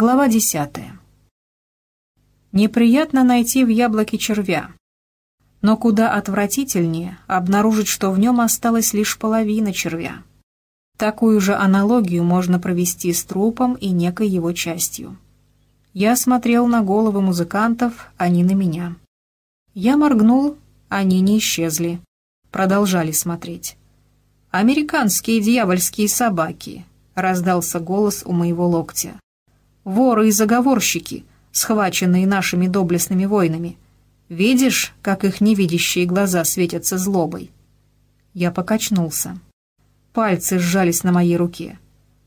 Глава десятая. Неприятно найти в яблоке червя. Но куда отвратительнее обнаружить, что в нем осталась лишь половина червя. Такую же аналогию можно провести с трупом и некой его частью. Я смотрел на головы музыкантов, они на меня. Я моргнул, они не исчезли. Продолжали смотреть. «Американские дьявольские собаки», — раздался голос у моего локтя воры и заговорщики, схваченные нашими доблестными воинами. Видишь, как их невидящие глаза светятся злобой?» Я покачнулся. Пальцы сжались на моей руке.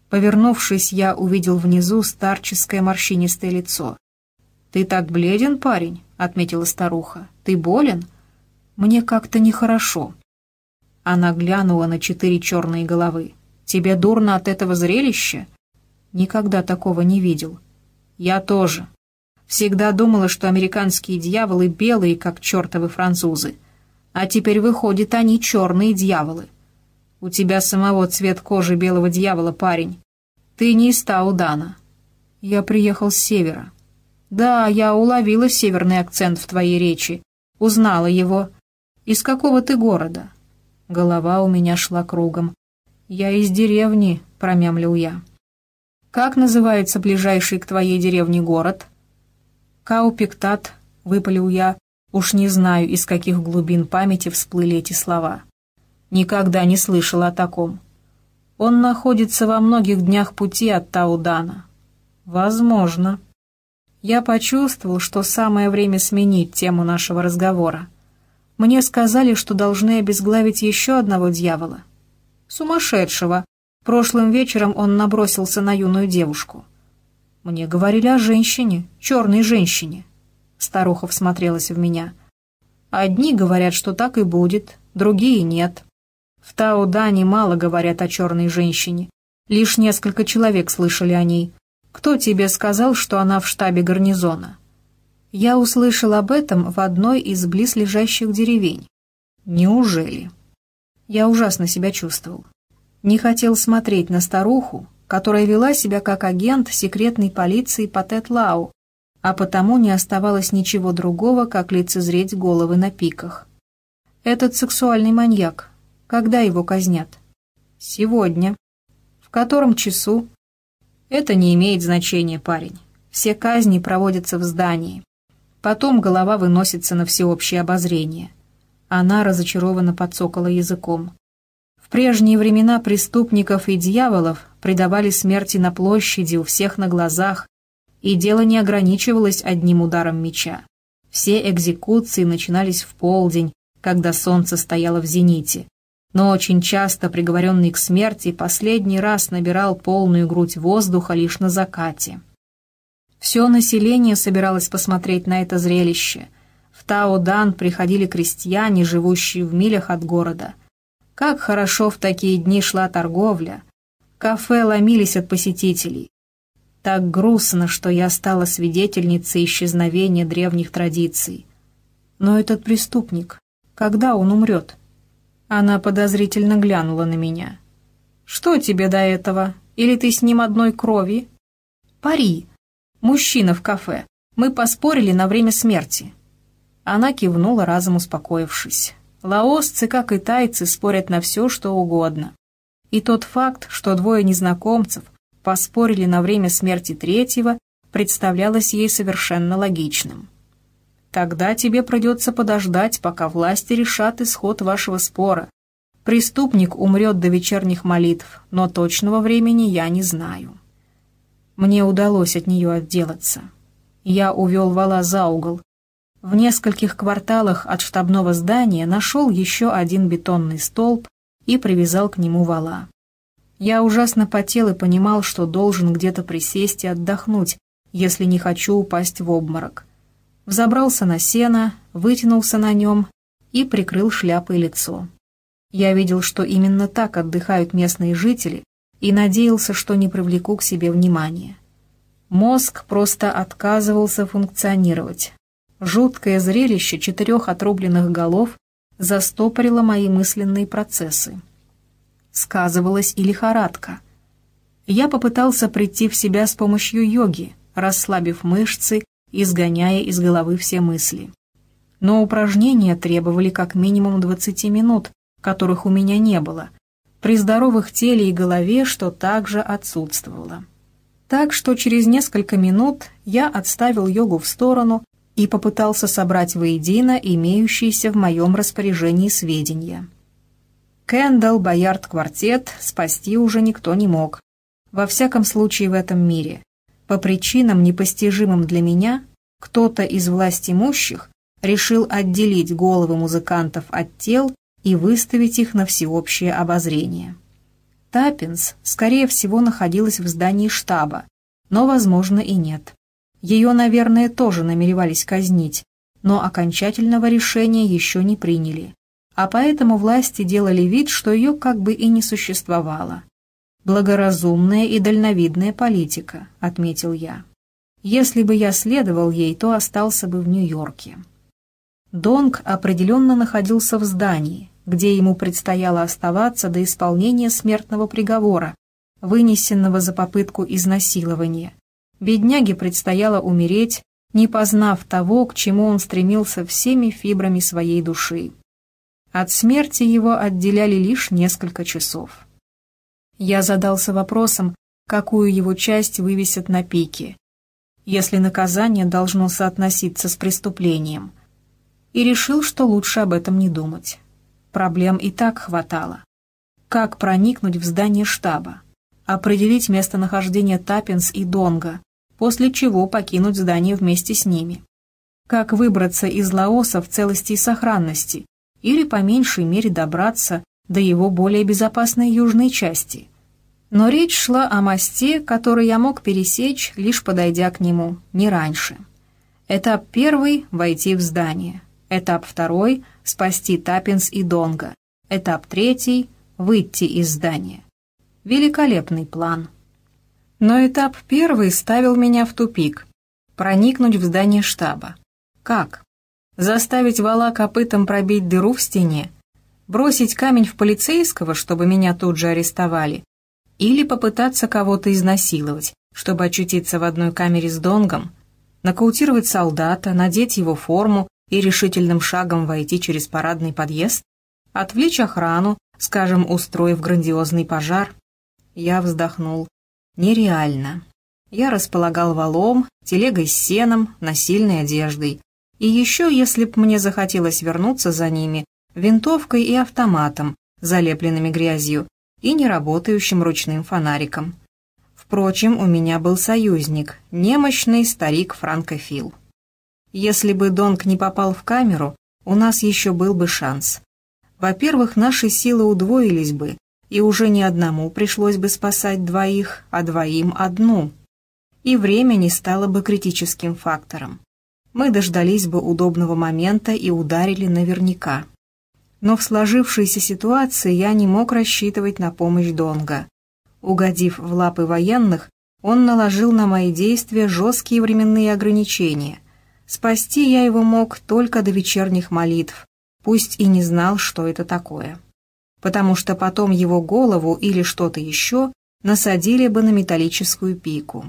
Повернувшись, я увидел внизу старческое морщинистое лицо. «Ты так бледен, парень?» — отметила старуха. «Ты болен?» «Мне как-то нехорошо». Она глянула на четыре черные головы. «Тебе дурно от этого зрелища?» Никогда такого не видел. Я тоже. Всегда думала, что американские дьяволы белые, как чертовы французы. А теперь выходит, они черные дьяволы. У тебя самого цвет кожи белого дьявола, парень. Ты не из Таудана. Я приехал с севера. Да, я уловила северный акцент в твоей речи. Узнала его. Из какого ты города? Голова у меня шла кругом. Я из деревни, промямлил я. «Как называется ближайший к твоей деревне город?» «Каупиктат», — выпалил я. Уж не знаю, из каких глубин памяти всплыли эти слова. Никогда не слышал о таком. Он находится во многих днях пути от Таудана. Возможно. Я почувствовал, что самое время сменить тему нашего разговора. Мне сказали, что должны обезглавить еще одного дьявола. Сумасшедшего, Прошлым вечером он набросился на юную девушку. Мне говорили о женщине, черной женщине. Старуха всмотрелась в меня. Одни говорят, что так и будет, другие нет. В Таудане мало говорят о черной женщине. Лишь несколько человек слышали о ней. Кто тебе сказал, что она в штабе гарнизона? Я услышал об этом в одной из близлежащих деревень. Неужели? Я ужасно себя чувствовал не хотел смотреть на старуху, которая вела себя как агент секретной полиции по Тетлау, а потому не оставалось ничего другого, как лицезреть головы на пиках. Этот сексуальный маньяк, когда его казнят? Сегодня. В котором часу? Это не имеет значения, парень. Все казни проводятся в здании. Потом голова выносится на всеобщее обозрение. Она разочарованно подсокала языком прежние времена преступников и дьяволов предавали смерти на площади у всех на глазах, и дело не ограничивалось одним ударом меча. Все экзекуции начинались в полдень, когда солнце стояло в зените. Но очень часто приговоренный к смерти последний раз набирал полную грудь воздуха лишь на закате. Все население собиралось посмотреть на это зрелище. В Тао-Дан приходили крестьяне, живущие в милях от города – как хорошо в такие дни шла торговля. Кафе ломились от посетителей. Так грустно, что я стала свидетельницей исчезновения древних традиций. Но этот преступник, когда он умрет? Она подозрительно глянула на меня. «Что тебе до этого? Или ты с ним одной крови?» «Пари. Мужчина в кафе. Мы поспорили на время смерти». Она кивнула, разом успокоившись. Лаосцы, как и тайцы, спорят на все, что угодно. И тот факт, что двое незнакомцев поспорили на время смерти третьего, представлялось ей совершенно логичным. Тогда тебе придется подождать, пока власти решат исход вашего спора. Преступник умрет до вечерних молитв, но точного времени я не знаю. Мне удалось от нее отделаться. Я увел вала за угол, в нескольких кварталах от штабного здания нашел еще один бетонный столб и привязал к нему вала. Я ужасно потел и понимал, что должен где-то присесть и отдохнуть, если не хочу упасть в обморок. Взобрался на сено, вытянулся на нем и прикрыл шляпой лицо. Я видел, что именно так отдыхают местные жители, и надеялся, что не привлеку к себе внимания. Мозг просто отказывался функционировать. Жуткое зрелище четырех отрубленных голов застопорило мои мысленные процессы. Сказывалась и лихорадка. Я попытался прийти в себя с помощью йоги, расслабив мышцы, изгоняя из головы все мысли. Но упражнения требовали как минимум 20 минут, которых у меня не было, при здоровых теле и голове, что также отсутствовало. Так что через несколько минут я отставил йогу в сторону и попытался собрать воедино имеющиеся в моем распоряжении сведения. Кэндалл, Боярд, Квартет спасти уже никто не мог. Во всяком случае в этом мире. По причинам, непостижимым для меня, кто-то из власть имущих решил отделить головы музыкантов от тел и выставить их на всеобщее обозрение. Таппинс, скорее всего, находилась в здании штаба, но, возможно, и нет. Ее, наверное, тоже намеревались казнить, но окончательного решения еще не приняли, а поэтому власти делали вид, что ее как бы и не существовало. «Благоразумная и дальновидная политика», — отметил я. «Если бы я следовал ей, то остался бы в Нью-Йорке». Донг определенно находился в здании, где ему предстояло оставаться до исполнения смертного приговора, вынесенного за попытку изнасилования. Бедняге предстояло умереть, не познав того, к чему он стремился всеми фибрами своей души. От смерти его отделяли лишь несколько часов. Я задался вопросом, какую его часть вывесят на пике, если наказание должно соотноситься с преступлением, и решил, что лучше об этом не думать. Проблем и так хватало. Как проникнуть в здание штаба? Определить местонахождение Таппинс и Донга, после чего покинуть здание вместе с ними. Как выбраться из Лаоса в целости и сохранности, или по меньшей мере добраться до его более безопасной южной части. Но речь шла о мосте, который я мог пересечь, лишь подойдя к нему, не раньше. Этап первый — войти в здание. Этап второй — спасти Таппинс и Донга. Этап третий — выйти из здания. Великолепный план. Но этап первый ставил меня в тупик. Проникнуть в здание штаба. Как? Заставить вала копытом пробить дыру в стене? Бросить камень в полицейского, чтобы меня тут же арестовали? Или попытаться кого-то изнасиловать, чтобы очутиться в одной камере с Донгом? Нокаутировать солдата, надеть его форму и решительным шагом войти через парадный подъезд? Отвлечь охрану, скажем, устроив грандиозный пожар? Я вздохнул. Нереально. Я располагал валом, телегой с сеном, насильной одеждой. И еще, если б мне захотелось вернуться за ними, винтовкой и автоматом, залепленными грязью, и неработающим ручным фонариком. Впрочем, у меня был союзник, немощный старик Франкофил. Если бы Донг не попал в камеру, у нас еще был бы шанс. Во-первых, наши силы удвоились бы, и уже не одному пришлось бы спасать двоих, а двоим одну. И время не стало бы критическим фактором. Мы дождались бы удобного момента и ударили наверняка. Но в сложившейся ситуации я не мог рассчитывать на помощь Донга. Угодив в лапы военных, он наложил на мои действия жесткие временные ограничения – Спасти я его мог только до вечерних молитв, пусть и не знал, что это такое. Потому что потом его голову или что-то еще насадили бы на металлическую пику.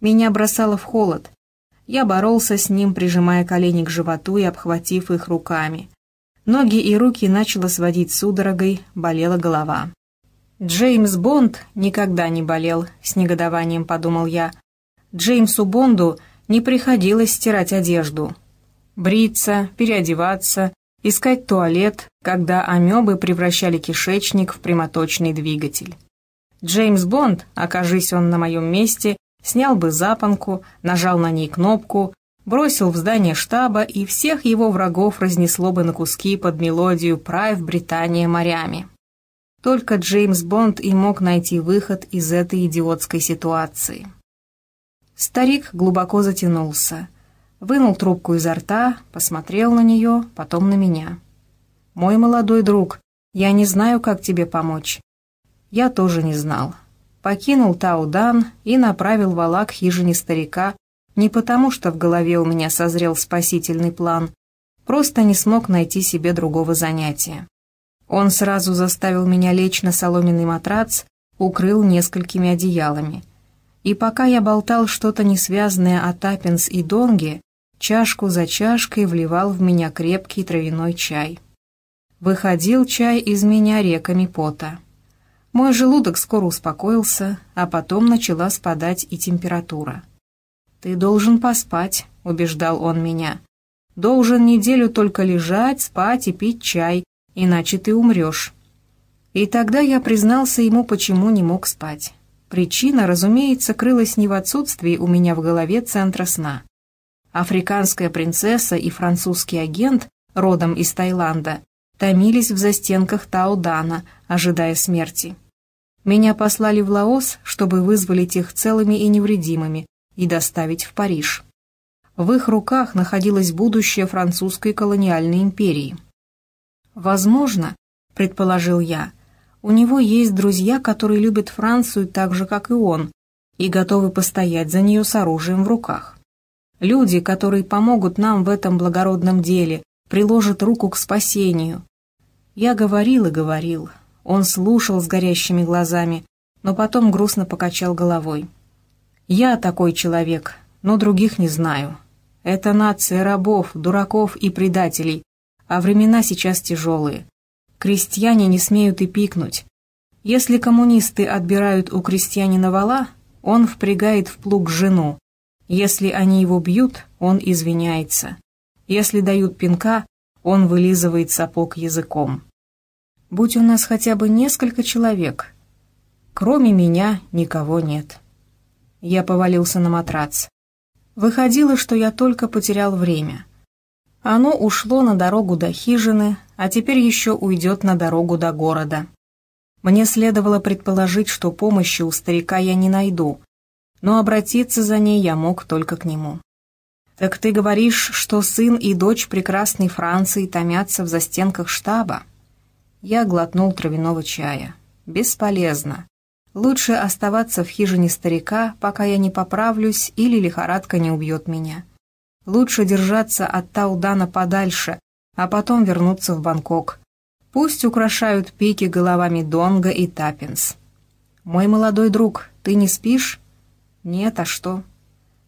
Меня бросало в холод. Я боролся с ним, прижимая колени к животу и обхватив их руками. Ноги и руки начало сводить судорогой, болела голова. Джеймс Бонд никогда не болел, с негодованием подумал я. Джеймсу Бонду не приходилось стирать одежду. Бриться, переодеваться, искать туалет, когда амебы превращали кишечник в прямоточный двигатель. Джеймс Бонд, окажись он на моем месте, снял бы запонку, нажал на ней кнопку, бросил в здание штаба и всех его врагов разнесло бы на куски под мелодию «Прайв Британия морями». Только Джеймс Бонд и мог найти выход из этой идиотской ситуации. Старик глубоко затянулся, вынул трубку изо рта, посмотрел на нее, потом на меня. «Мой молодой друг, я не знаю, как тебе помочь». Я тоже не знал. Покинул Таудан и направил вала к хижине старика, не потому что в голове у меня созрел спасительный план, просто не смог найти себе другого занятия. Он сразу заставил меня лечь на соломенный матрац, укрыл несколькими одеялами – И пока я болтал что-то несвязанное о Таппинс и Донге, чашку за чашкой вливал в меня крепкий травяной чай. Выходил чай из меня реками пота. Мой желудок скоро успокоился, а потом начала спадать и температура. «Ты должен поспать», — убеждал он меня. «Должен неделю только лежать, спать и пить чай, иначе ты умрешь». И тогда я признался ему, почему не мог спать. Причина, разумеется, крылась не в отсутствии у меня в голове центра сна. Африканская принцесса и французский агент, родом из Таиланда, томились в застенках Таудана, ожидая смерти. Меня послали в Лаос, чтобы вызволить их целыми и невредимыми и доставить в Париж. В их руках находилось будущее французской колониальной империи. «Возможно, — предположил я, у него есть друзья, которые любят Францию так же, как и он, и готовы постоять за нее с оружием в руках. Люди, которые помогут нам в этом благородном деле, приложат руку к спасению. Я говорил и говорил. Он слушал с горящими глазами, но потом грустно покачал головой. «Я такой человек, но других не знаю. Это нация рабов, дураков и предателей, а времена сейчас тяжелые. Крестьяне не смеют и пикнуть. Если коммунисты отбирают у крестьянина вала, он впрягает в плуг жену. Если они его бьют, он извиняется. Если дают пинка, он вылизывает сапог языком. Будь у нас хотя бы несколько человек. Кроме меня никого нет. Я повалился на матрац. Выходило, что я только потерял время. Оно ушло на дорогу до хижины, а теперь еще уйдет на дорогу до города. Мне следовало предположить, что помощи у старика я не найду, но обратиться за ней я мог только к нему. «Так ты говоришь, что сын и дочь прекрасной Франции томятся в застенках штаба?» Я глотнул травяного чая. «Бесполезно. Лучше оставаться в хижине старика, пока я не поправлюсь или лихорадка не убьет меня. Лучше держаться от Таудана подальше, а потом вернуться в Бангкок. Пусть украшают пики головами Донга и Таппинс. «Мой молодой друг, ты не спишь?» «Нет, а что?»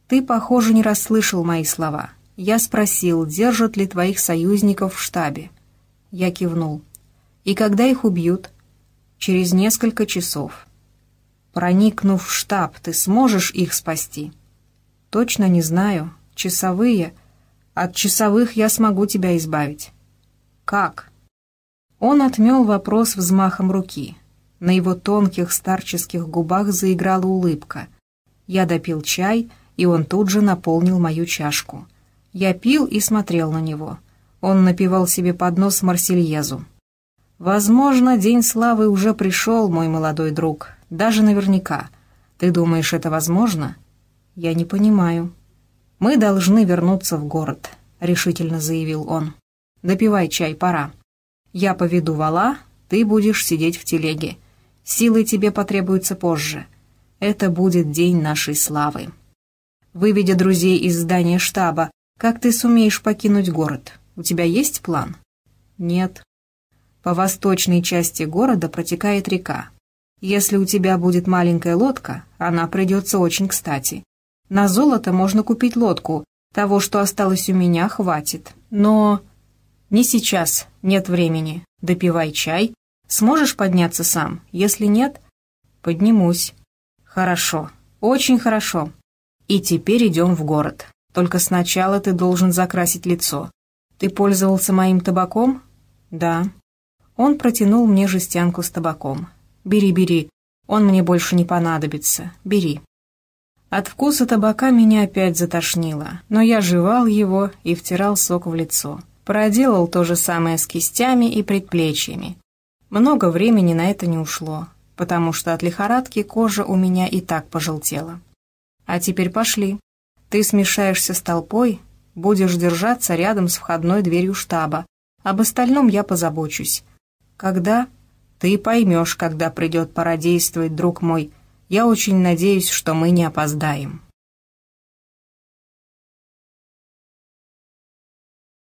«Ты, похоже, не расслышал мои слова. Я спросил, держат ли твоих союзников в штабе». Я кивнул. «И когда их убьют?» «Через несколько часов». «Проникнув в штаб, ты сможешь их спасти?» «Точно не знаю. Часовые...» От часовых я смогу тебя избавить». «Как?» Он отмел вопрос взмахом руки. На его тонких старческих губах заиграла улыбка. Я допил чай, и он тут же наполнил мою чашку. Я пил и смотрел на него. Он напевал себе под нос Марсельезу. «Возможно, день славы уже пришел, мой молодой друг. Даже наверняка. Ты думаешь, это возможно?» «Я не понимаю». «Мы должны вернуться в город», — решительно заявил он. «Допивай чай, пора. Я поведу вала, ты будешь сидеть в телеге. Силы тебе потребуются позже. Это будет день нашей славы». Выведя друзей из здания штаба, как ты сумеешь покинуть город? У тебя есть план? Нет. По восточной части города протекает река. Если у тебя будет маленькая лодка, она придется очень кстати. На золото можно купить лодку. Того, что осталось у меня, хватит. Но... Не сейчас, нет времени. Допивай чай. Сможешь подняться сам? Если нет, поднимусь. Хорошо, очень хорошо. И теперь идем в город. Только сначала ты должен закрасить лицо. Ты пользовался моим табаком? Да. Он протянул мне жестянку с табаком. Бери, бери. Он мне больше не понадобится. Бери. От вкуса табака меня опять затошнило, но я жевал его и втирал сок в лицо. Проделал то же самое с кистями и предплечьями. Много времени на это не ушло, потому что от лихорадки кожа у меня и так пожелтела. А теперь пошли. Ты смешаешься с толпой, будешь держаться рядом с входной дверью штаба. Об остальном я позабочусь. Когда? Ты поймешь, когда придет пора действовать, друг мой, я очень надеюсь, что мы не опоздаем.